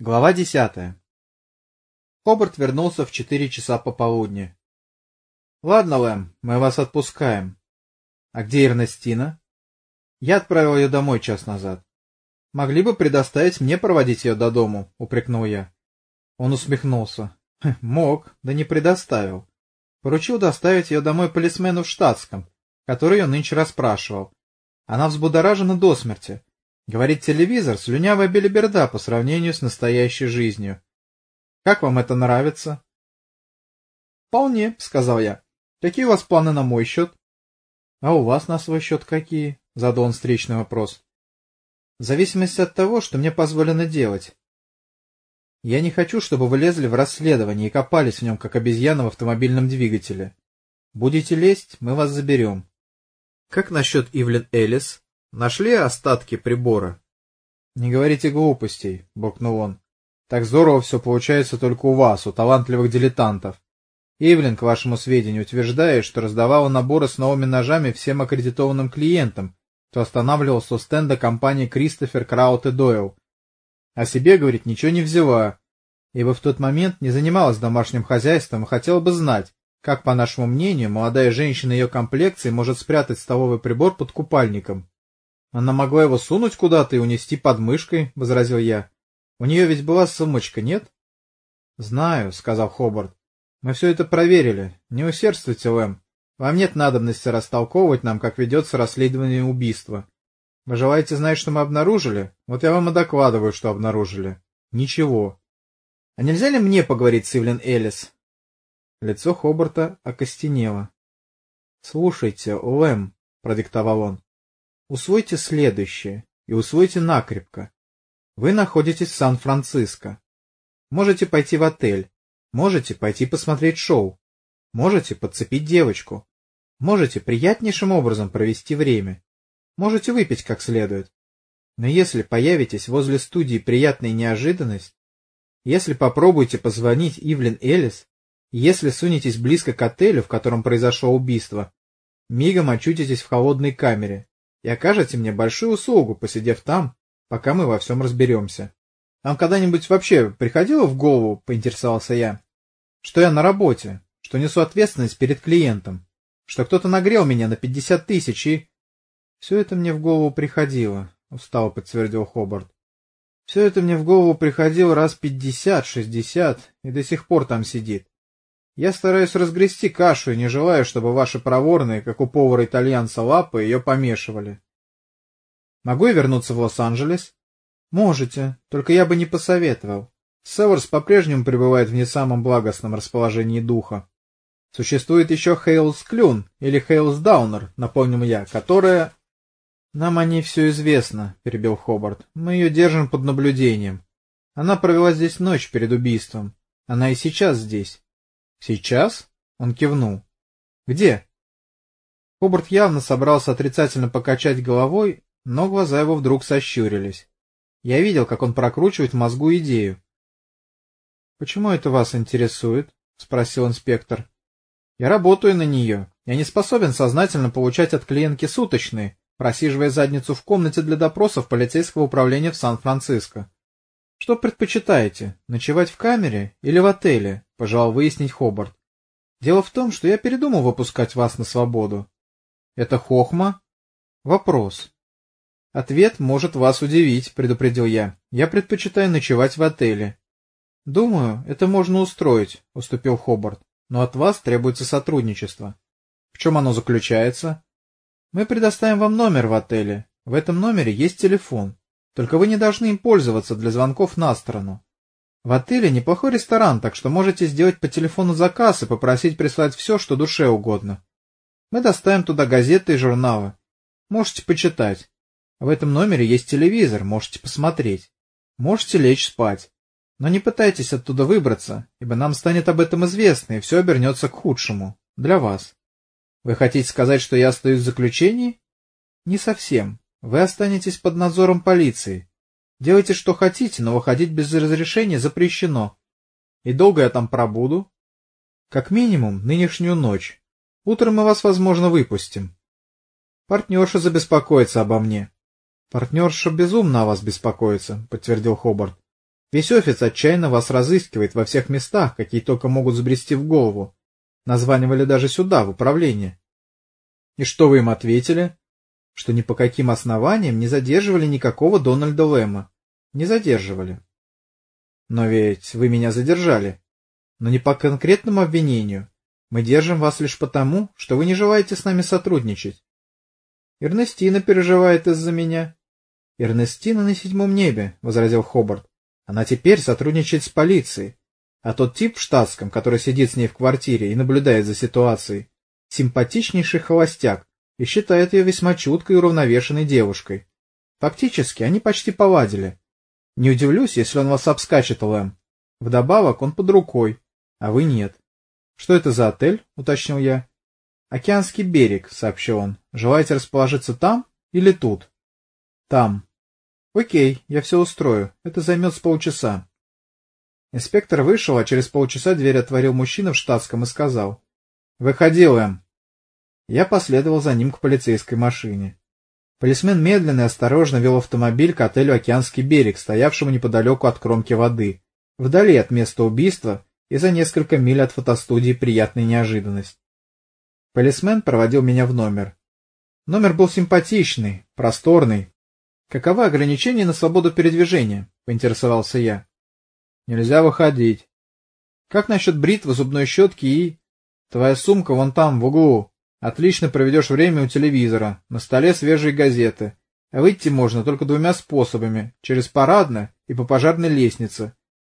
Глава десятая. Хобарт вернулся в четыре часа пополудни. — Ладно, Лэм, мы вас отпускаем. — А где Эрнестина? — Я отправил ее домой час назад. — Могли бы предоставить мне проводить ее до дому, — упрекнул я. Он усмехнулся. — Мог, да не предоставил. Поручил доставить ее домой полисмену в штатском, который ее нынче расспрашивал. Она взбудоражена до смерти. Говорит телевизор, слюнявая белиберда по сравнению с настоящей жизнью. Как вам это нравится? — Вполне, — сказал я. — Какие у вас планы на мой счет? — А у вас на свой счет какие? — задал он встречный вопрос. — В зависимости от того, что мне позволено делать. Я не хочу, чтобы вы лезли в расследование и копались в нем, как обезьяна в автомобильном двигателе. Будете лезть, мы вас заберем. — Как насчет Ивлен Элис? Нашли остатки прибора? — Не говорите глупостей, — буркнул он. — Так здорово все получается только у вас, у талантливых дилетантов. Ивлин, к вашему сведению, утверждает, что раздавала наборы с новыми ножами всем аккредитованным клиентам, кто останавливался у стенда компании Кристофер Краут и Дойл. О себе, говорит, ничего не взяла, ибо в тот момент не занималась домашним хозяйством и хотела бы знать, как, по нашему мнению, молодая женщина ее комплекции может спрятать столовый прибор под купальником. Она могла его сунуть куда-то и унести под мышкой, — возразил я. У нее ведь была сумочка, нет? — Знаю, — сказал Хобарт. — Мы все это проверили. Не усердствуйте, Лэм. Вам нет надобности растолковывать нам, как ведется расследование убийства. Вы желаете знать, что мы обнаружили? Вот я вам и докладываю, что обнаружили. Ничего. А нельзя ли мне поговорить с Ивлен Элис? Лицо Хобарта окостенело. — Слушайте, Лэм, — продиктовал он, Усвойте следующее и усвойте накрепко. Вы находитесь в Сан-Франциско. Можете пойти в отель, можете пойти посмотреть шоу, можете подцепить девочку, можете приятнейшим образом провести время, можете выпить как следует. Но если появитесь возле студии приятная неожиданность, если попробуете позвонить Ивлин Элис, если сунетесь близко к отелю, в котором произошло убийство, мигом очутитесь в холодной камере, и окажете мне большую услугу, посидев там, пока мы во всем разберемся. Вам когда-нибудь вообще приходило в голову, поинтересовался я, что я на работе, что несу ответственность перед клиентом, что кто-то нагрел меня на пятьдесят тысяч и... Все это мне в голову приходило, устало подтвердил Хобарт. Все это мне в голову приходило раз пятьдесят-шестьдесят и до сих пор там сидит. Я стараюсь разгрести кашу и не желаю, чтобы ваши проворные, как у повара-итальянца, лапы ее помешивали. Могу я вернуться в Лос-Анджелес? Можете, только я бы не посоветовал. Северс по-прежнему пребывает в не самом благостном расположении духа. Существует еще Хейлс Клюн или Хейлс Даунер, напомним я, которая... Нам о ней все известно, перебил Хобарт. Мы ее держим под наблюдением. Она провела здесь ночь перед убийством. Она и сейчас здесь. Сейчас? Он кивнул. Где? Хобарт явно собрался отрицательно покачать головой, но глаза его вдруг сощурились. Я видел, как он прокручивает в мозгу идею. — Почему это вас интересует? — спросил инспектор. — Я работаю на нее. Я не способен сознательно получать от клиентки суточные, просиживая задницу в комнате для допросов полицейского управления в Сан-Франциско. Что предпочитаете, ночевать в камере или в отеле? — пожелал выяснить Хобарт. — Дело в том, что я передумал выпускать вас на свободу. — Это хохма? — Вопрос. — Ответ может вас удивить, — предупредил я. — Я предпочитаю ночевать в отеле. — Думаю, это можно устроить, — уступил Хобарт. — Но от вас требуется сотрудничество. — В чем оно заключается? — Мы предоставим вам номер в отеле. В этом номере есть телефон. Только вы не должны им пользоваться для звонков на сторону. В отеле неплохой ресторан, так что можете сделать по телефону заказ и попросить прислать все, что душе угодно. Мы доставим туда газеты и журналы. Можете почитать. В этом номере есть телевизор, можете посмотреть. Можете лечь спать. Но не пытайтесь оттуда выбраться, ибо нам станет об этом известно, и все обернется к худшему. Для вас. Вы хотите сказать, что я остаюсь в заключении? Не совсем. Вы останетесь под надзором полиции. Делайте, что хотите, но выходить без разрешения запрещено. И долго я там пробуду? Как минимум, нынешнюю ночь. Утром мы вас, возможно, выпустим. Партнерша забеспокоится обо мне. Партнерша безумно о вас беспокоится, подтвердил Хобарт. Весь офис отчаянно вас разыскивает во всех местах, какие только могут сбрести в голову. Названивали даже сюда, в управление. И что вы им ответили? Что ни по каким основаниям не задерживали никакого Дональда Лэма. Не задерживали. Но ведь вы меня задержали. Но не по конкретному обвинению. Мы держим вас лишь потому, что вы не желаете с нами сотрудничать. Эрнестина переживает из-за меня. Эрнестина на седьмом небе, — возразил Хобарт. Она теперь сотрудничает с полицией. А тот тип в штатском, который сидит с ней в квартире и наблюдает за ситуацией, симпатичнейший холостяк и считает ее весьма чуткой и уравновешенной девушкой. Фактически, они почти повадили. Не удивлюсь, если он вас обскачет, Лэм. Вдобавок, он под рукой, а вы нет. — Что это за отель? — уточнил я. — Океанский берег, — сообщил он. — Желаете расположиться там или тут? — Там. — Окей, я все устрою. Это займет с полчаса. Инспектор вышел, а через полчаса дверь отворил мужчина в штатском и сказал. — Выходи, Лэм. Я последовал за ним к полицейской машине. Полисмен медленно и осторожно вел автомобиль к отелю «Океанский берег», стоявшему неподалеку от кромки воды, вдали от места убийства и за несколько миль от фотостудии «Приятная неожиданность». Полисмен проводил меня в номер. Номер был симпатичный, просторный. Каковы ограничения на свободу передвижения? — поинтересовался я. — Нельзя выходить. — Как насчет бритвы, зубной щетки и... Твоя сумка вон там, в углу. Отлично проведешь время у телевизора, на столе свежие газеты. А выйти можно только двумя способами — через парадное и по пожарной лестнице.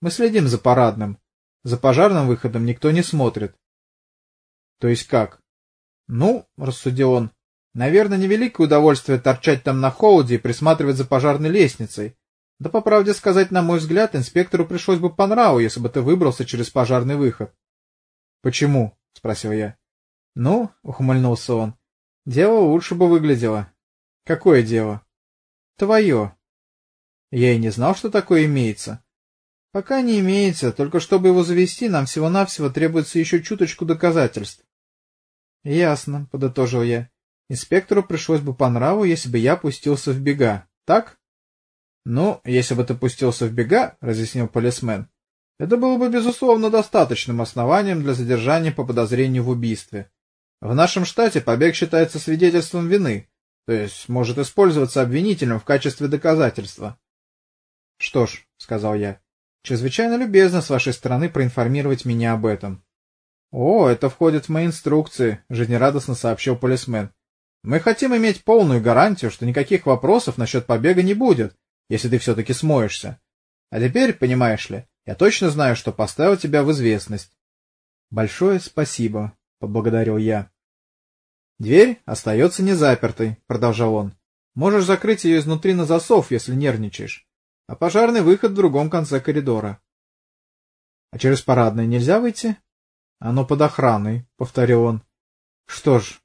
Мы следим за парадным. За пожарным выходом никто не смотрит. — То есть как? — Ну, — рассудил он, — наверное, невеликое удовольствие торчать там на холоде и присматривать за пожарной лестницей. Да, по правде сказать, на мой взгляд, инспектору пришлось бы по нраву, если бы ты выбрался через пожарный выход. — Почему? — спросил я. Ну, ухмыльнулся он, дело лучше бы выглядело. Какое дело? Твое. Я и не знал, что такое имеется. Пока не имеется, только чтобы его завести, нам всего-навсего требуется еще чуточку доказательств. Ясно, подытожил я. Инспектору пришлось бы по нраву, если бы я пустился в бега, так? Ну, если бы ты пустился в бега, разъяснил полисмен, это было бы, безусловно, достаточным основанием для задержания по подозрению в убийстве. В нашем штате побег считается свидетельством вины, то есть может использоваться обвинителем в качестве доказательства. — Что ж, — сказал я, — чрезвычайно любезно с вашей стороны проинформировать меня об этом. — О, это входит в мои инструкции, — жизнерадостно сообщил полисмен. — Мы хотим иметь полную гарантию, что никаких вопросов насчет побега не будет, если ты все-таки смоешься. А теперь, понимаешь ли, я точно знаю, что поставил тебя в известность. — Большое спасибо, — поблагодарил я. «Дверь остается незапертой», — продолжал он. «Можешь закрыть ее изнутри на засов, если нервничаешь. А пожарный выход в другом конце коридора». «А через парадное нельзя выйти?» «Оно под охраной», — повторил он. «Что ж,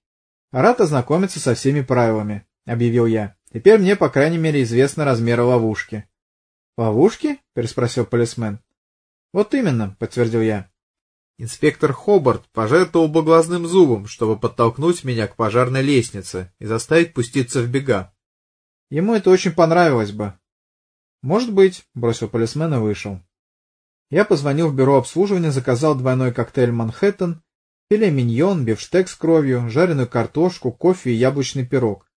рад ознакомиться со всеми правилами», — объявил я. «Теперь мне, по крайней мере, известны размеры ловушки». «Ловушки?» — переспросил полисмен. «Вот именно», — подтвердил я. Инспектор Хобарт пожертвовал бы глазным зубом, чтобы подтолкнуть меня к пожарной лестнице и заставить пуститься в бега. Ему это очень понравилось бы. Может быть, бросил полисмен и вышел. Я позвонил в бюро обслуживания, заказал двойной коктейль «Манхэттен», филе миньон, бифштег с кровью, жареную картошку, кофе и яблочный пирог.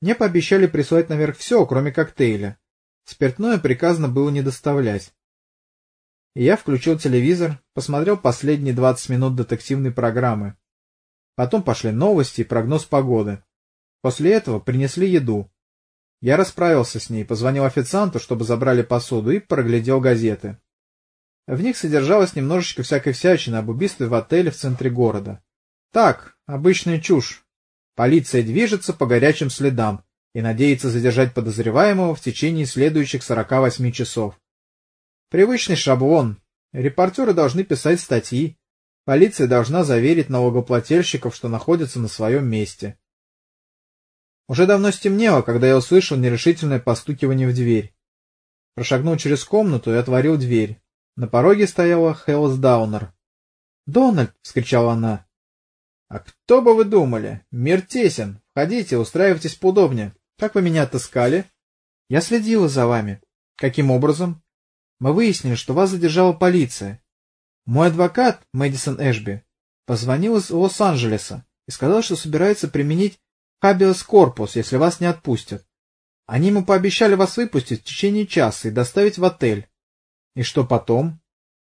Мне пообещали прислать наверх все, кроме коктейля. Спиртное приказано было не доставлять. Я включил телевизор, посмотрел последние 20 минут детективной программы. Потом пошли новости и прогноз погоды. После этого принесли еду. Я расправился с ней, позвонил официанту, чтобы забрали посуду, и проглядел газеты. В них содержалось немножечко всякой всячины об убийстве в отеле в центре города. Так, обычная чушь. Полиция движется по горячим следам и надеется задержать подозреваемого в течение следующих 48 часов. Привычный шаблон. Репортеры должны писать статьи. Полиция должна заверить налогоплательщиков, что находится на своем месте. Уже давно стемнело, когда я услышал нерешительное постукивание в дверь. Прошагнул через комнату и отворил дверь. На пороге стояла Хелс Даунер. «Дональд!» — вскричала она. «А кто бы вы думали? Мир тесен. Входите, устраивайтесь поудобнее. Как вы меня отыскали?» «Я следила за вами». «Каким образом?» Мы выяснили, что вас задержала полиция. Мой адвокат, Мэдисон Эшби, позвонил из Лос-Анджелеса и сказал, что собирается применить хабиас корпус, если вас не отпустят. Они ему пообещали вас выпустить в течение часа и доставить в отель. И что потом?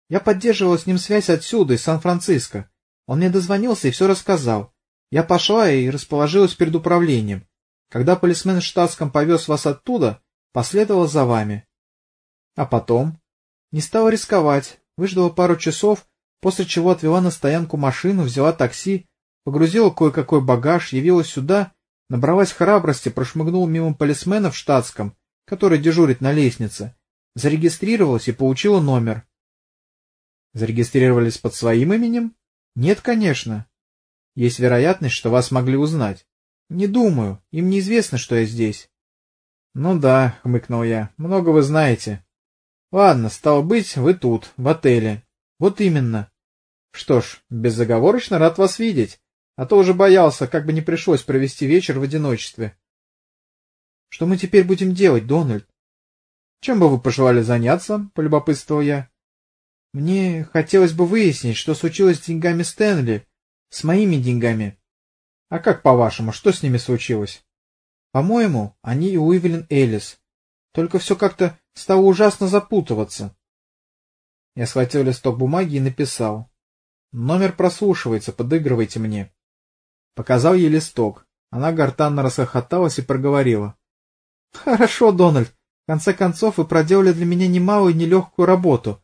Я поддерживала с ним связь отсюда, из Сан-Франциско. Он мне дозвонился и все рассказал. Я пошла и расположилась перед управлением. Когда полисмен штатском повез вас оттуда, последовал за вами. А потом? Не стала рисковать, выждала пару часов, после чего отвела на стоянку машину, взяла такси, погрузила кое-какой багаж, явилась сюда, набралась храбрости, прошмыгнула мимо полисмена в штатском, который дежурит на лестнице, зарегистрировалась и получила номер. Зарегистрировались под своим именем? Нет, конечно. Есть вероятность, что вас могли узнать. Не думаю, им неизвестно, что я здесь. Ну да, хмыкнул я, много вы знаете. Ладно, стало быть, вы тут, в отеле. Вот именно. Что ж, безоговорочно рад вас видеть, а то уже боялся, как бы не пришлось провести вечер в одиночестве. Что мы теперь будем делать, Дональд? Чем бы вы пожелали заняться, полюбопытствовал я. Мне хотелось бы выяснить, что случилось с деньгами Стэнли, с моими деньгами. А как по-вашему, что с ними случилось? По-моему, они и Уивелин Элис. Только все как-то стало ужасно запутываться. Я схватил листок бумаги и написал. Номер прослушивается, подыгрывайте мне. Показал ей листок. Она гортанно расхохоталась и проговорила. — Хорошо, Дональд. В конце концов, вы проделали для меня немалую и нелегкую работу.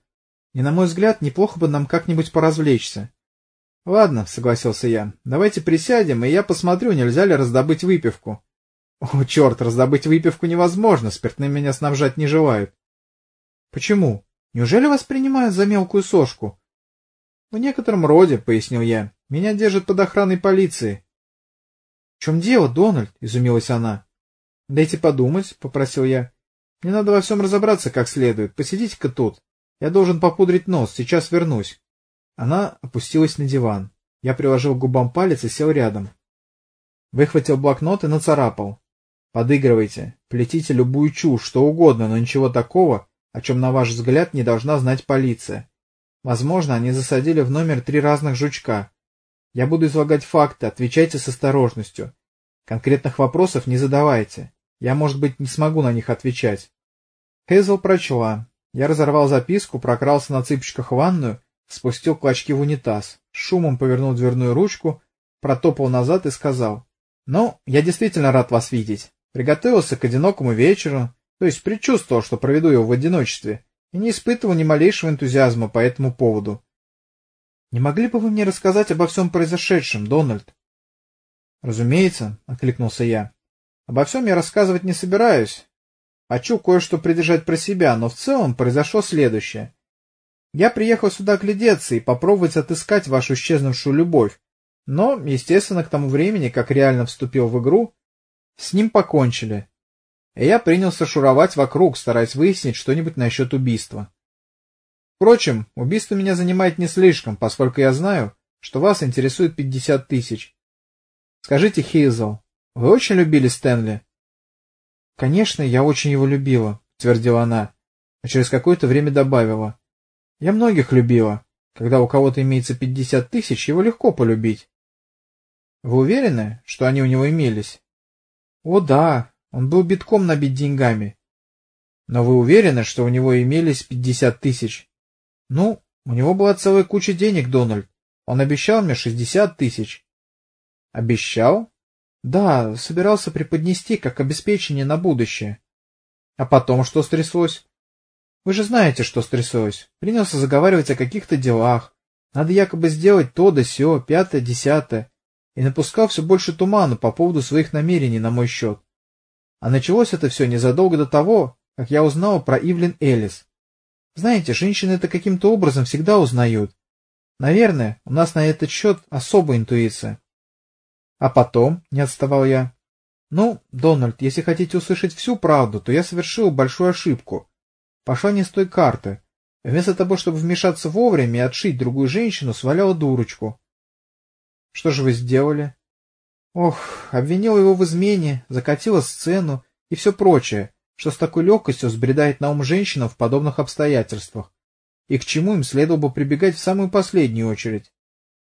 И, на мой взгляд, неплохо бы нам как-нибудь поразвлечься. — Ладно, — согласился я. — Давайте присядем, и я посмотрю, нельзя ли раздобыть выпивку. О, черт, раздобыть выпивку невозможно, спиртным меня снабжать не желают. Почему? Неужели вас принимают за мелкую сошку? В некотором роде, пояснил я. Меня держат под охраной полиции. В чем дело, Дональд? изумилась она. Дайте подумать, попросил я. Мне надо во всем разобраться как следует. Посидите-ка тут. Я должен попудрить нос, сейчас вернусь. Она опустилась на диван. Я приложил к губам палец и сел рядом. Выхватил блокнот и нацарапал. Подыгрывайте, плетите любую чушь, что угодно, но ничего такого, о чем, на ваш взгляд, не должна знать полиция. Возможно, они засадили в номер три разных жучка. Я буду излагать факты, отвечайте с осторожностью. Конкретных вопросов не задавайте. Я, может быть, не смогу на них отвечать. Хейзел прочла. Я разорвал записку, прокрался на цыпочках в ванную, спустил клочки в унитаз, шумом повернул дверную ручку, протопал назад и сказал. — Ну, я действительно рад вас видеть. Приготовился к одинокому вечеру, то есть предчувствовал, что проведу его в одиночестве, и не испытывал ни малейшего энтузиазма по этому поводу. Не могли бы вы мне рассказать обо всем произошедшем, Дональд? Разумеется, откликнулся я. Обо всем я рассказывать не собираюсь. Хочу кое-что придержать про себя, но в целом произошло следующее. Я приехал сюда глядеться и попробовать отыскать вашу исчезнувшую любовь, но, естественно, к тому времени, как реально вступил в игру, с ним покончили. И я принялся шуровать вокруг, стараясь выяснить что-нибудь насчет убийства. Впрочем, убийство меня занимает не слишком, поскольку я знаю, что вас интересует пятьдесят тысяч. Скажите, Хейзел, вы очень любили Стэнли? — Конечно, я очень его любила, — твердила она, а через какое-то время добавила. — Я многих любила. Когда у кого-то имеется пятьдесят тысяч, его легко полюбить. — Вы уверены, что они у него имелись? О да, он был битком набит деньгами. Но вы уверены, что у него имелись пятьдесят тысяч? Ну, у него была целая куча денег, Дональд. Он обещал мне шестьдесят тысяч. Обещал? Да, собирался преподнести как обеспечение на будущее. А потом что стряслось? Вы же знаете, что стряслось. Принялся заговаривать о каких-то делах. Надо якобы сделать то да сё, пятое, десятое и напускал все больше туману по поводу своих намерений на мой счет. А началось это все незадолго до того, как я узнал про Ивлин Элис. Знаете, женщины это каким-то образом всегда узнают. Наверное, у нас на этот счет особая интуиция. А потом, не отставал я. Ну, Дональд, если хотите услышать всю правду, то я совершил большую ошибку. Пошла не с той карты. Вместо того, чтобы вмешаться вовремя и отшить другую женщину, сваляла дурочку. Что же вы сделали? Ох, обвинила его в измене, закатила сцену и все прочее. что с такой легкостью сбредает на ум женщинам в подобных обстоятельствах, и к чему им следовало бы прибегать в самую последнюю очередь.